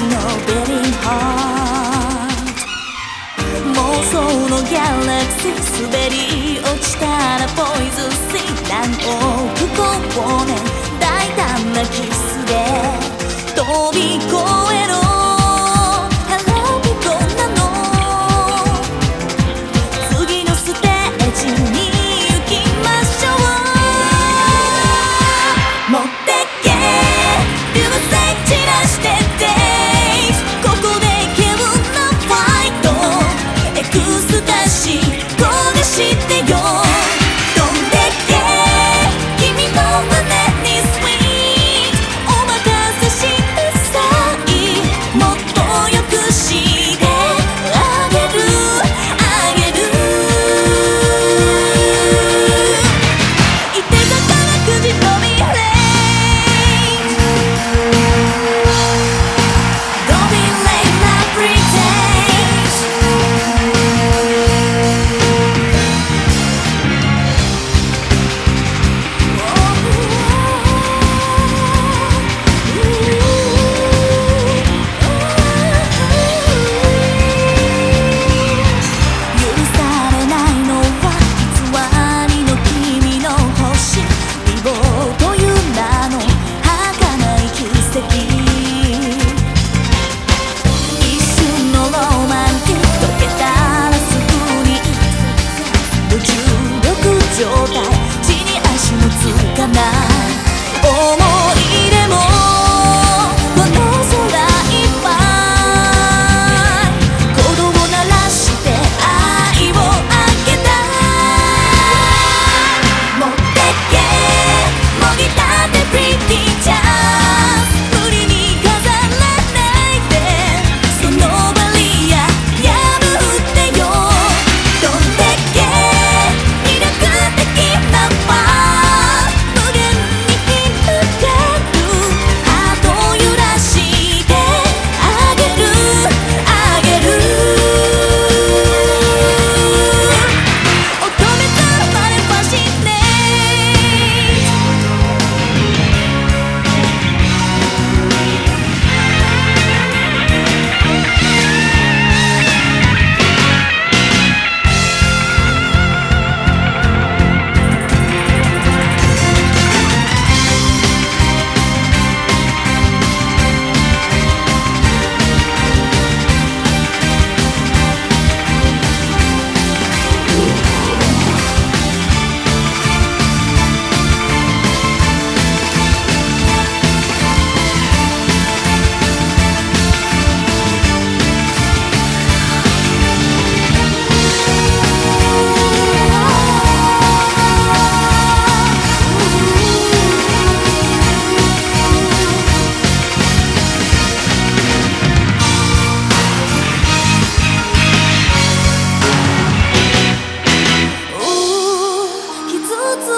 私のベリンハー妄想のギャラクシー滑り落ちたらポイズンシーランを吹こう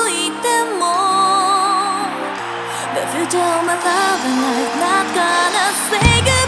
いても The future of my love and I'm not gonna say goodbye